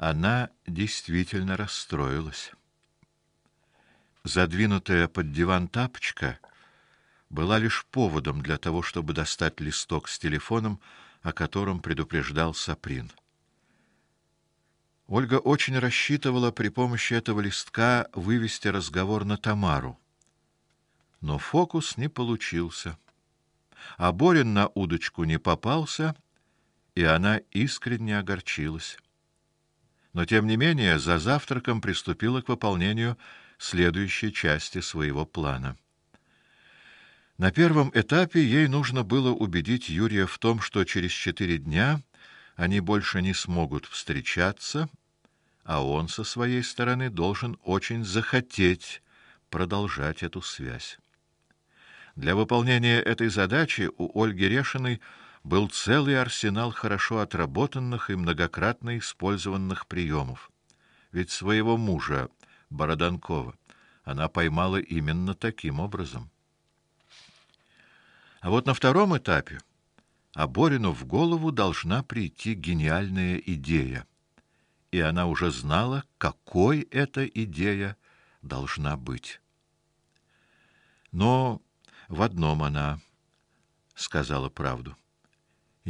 она действительно расстроилась. Задвинутая под диван тапочка была лишь поводом для того, чтобы достать листок с телефоном, о котором предупреждал Саприн. Ольга очень рассчитывала при помощи этого листка вывести разговор на Тамару. Но фокус не получился. А Борин на удочку не попался, и она искренне огорчилась. Но тем не менее, за завтраком приступила к выполнению следующей части своего плана. На первом этапе ей нужно было убедить Юрия в том, что через четыре дня они больше не смогут встречаться, а он со своей стороны должен очень захотеть продолжать эту связь. Для выполнения этой задачи у Ольги Решиной был целый арсенал хорошо отработанных и многократно использованных приемов. Ведь своего мужа Бороданкова она поймала именно таким образом. А вот на втором этапе Аборину в голову должна прийти гениальная идея. И она уже знала, какой эта идея должна быть. Но в одном она сказала правду.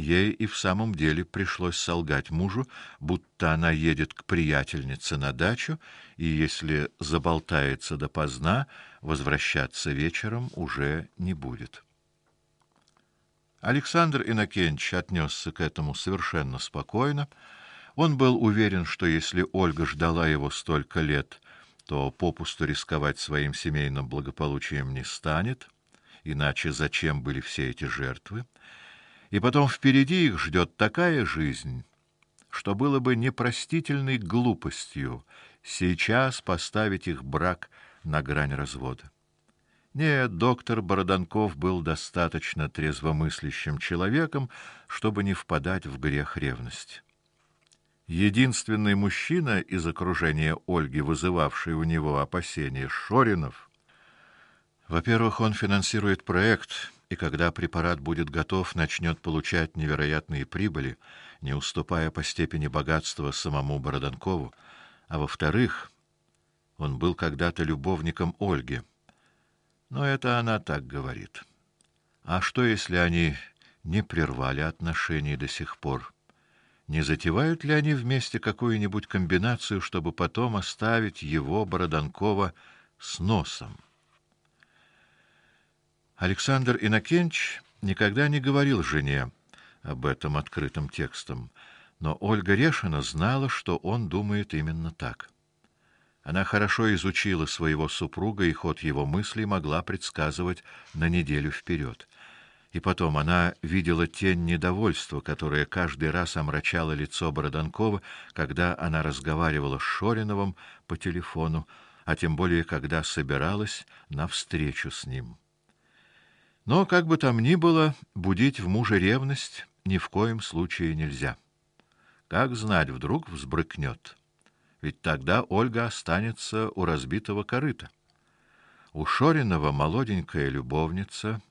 Ей и в самом деле пришлось солгать мужу, будто она едет к приятельнице на дачу, и если заболтается допоздна, возвращаться вечером уже не будет. Александр Инакенч отнесся к этому совершенно спокойно. Он был уверен, что если Ольга ждала его столько лет, то попусту рисковать своим семейным благополучием не станет, иначе зачем были все эти жертвы? И потом впереди их ждет такая жизнь, что было бы непростительной глупостью сейчас поставить их брак на грань развода. Нет, доктор Бороданков был достаточно трезвомыслящим человеком, чтобы не впадать в грех ревности. Единственный мужчина из окружения Ольги, вызывавший у него опасения, Шоринов. Во-первых, он финансирует проект и когда препарат будет готов, начнет получать невероятные прибыли, не уступая по степени богатства самому Бороданкову, а во-вторых, он был когда-то любовником Ольги. Но это она так говорит. А что если они не прервали отношения до сих пор? Не затевают ли они вместе какую-нибудь комбинацию, чтобы потом оставить его Бороданкова с носом? Александр Инакенч никогда не говорил жене об этом открытым текстом, но Ольга Решина знала, что он думает именно так. Она хорошо изучила своего супруга и ход его мыслей могла предсказывать на неделю вперед. И потом она видела тень недовольства, которая каждый раз омрачала лицо Бороданкова, когда она разговаривала с Шориновым по телефону, а тем более когда собиралась на встречу с ним. Но как бы там ни было, будить в муже ревность ни в коем случае нельзя. Как знать, вдруг взбрыкнет. Ведь тогда Ольга останется у разбитого корыта. У Шоринова молоденькая любовница,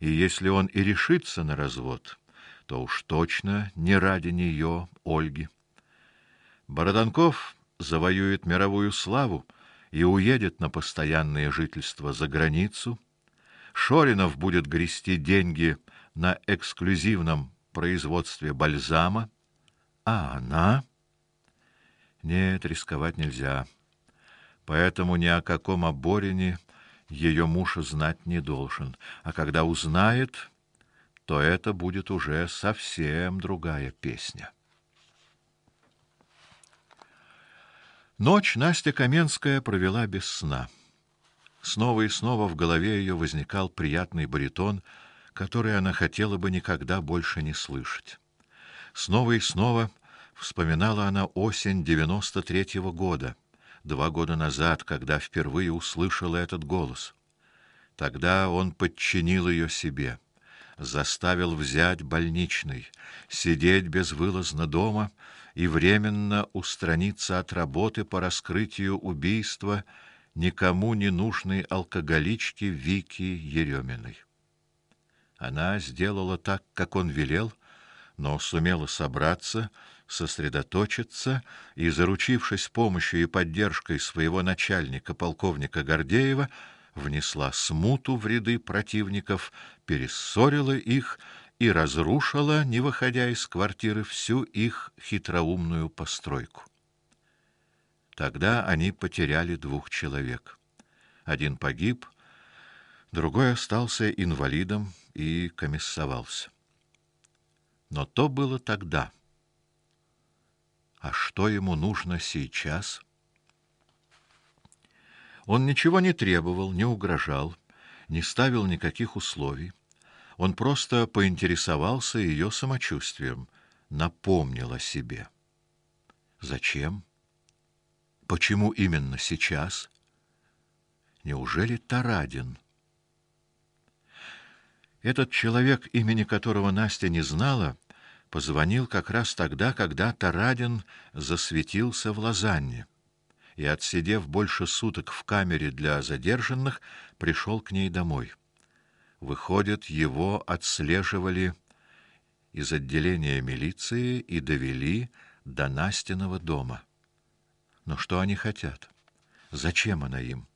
и если он и решится на развод, то уж точно не ради нее, Ольги. Бороданков завоюет мировую славу и уедет на постоянное жительство за границу Шоринов будет грести деньги на эксклюзивном производстве бальзама, а она Нет, рисковать нельзя. Поэтому ни о каком оборине ее муж знать не должен, а когда узнает, то это будет уже совсем другая песня. Ночь Настя Каменская провела без сна. Снова и снова в голове ее возникал приятный баритон, который она хотела бы никогда больше не слышать. Снова и снова вспоминала она осень девяносто третьего года, два года назад, когда впервые услышала этот голос. Тогда он подчинил ее себе, заставил взять больничный, сидеть безвылазно дома и временно устраниться от работы по раскрытию убийства никому не нужной алкоголички Вики Ереминой. Она сделала так, как он велел, но сумела собраться сосредоточиться и, заручившись помощью и поддержкой своего начальника полковника Гордеева, внесла смуту в ряды противников, перессорила их и разрушила, не выходя из квартиры, всю их хитроумную постройку. Тогда они потеряли двух человек. Один погиб, другой остался инвалидом и комиссовался. Но то было тогда. А что ему нужно сейчас? Он ничего не требовал, не угрожал, не ставил никаких условий. Он просто поинтересовался ее самочувствием, напомнил о себе. Зачем? Почему именно сейчас? Неужели Тарадин? Этот человек, имени которого Настя не знала, позвонил как раз тогда, когда Тарадин засветился в Лозанне. И отсидев больше суток в камере для задержанных, пришел к ней домой. Выходит, его отслеживали из отделения милиции и довели до Настиного дома. Но что они хотят? Зачем она им?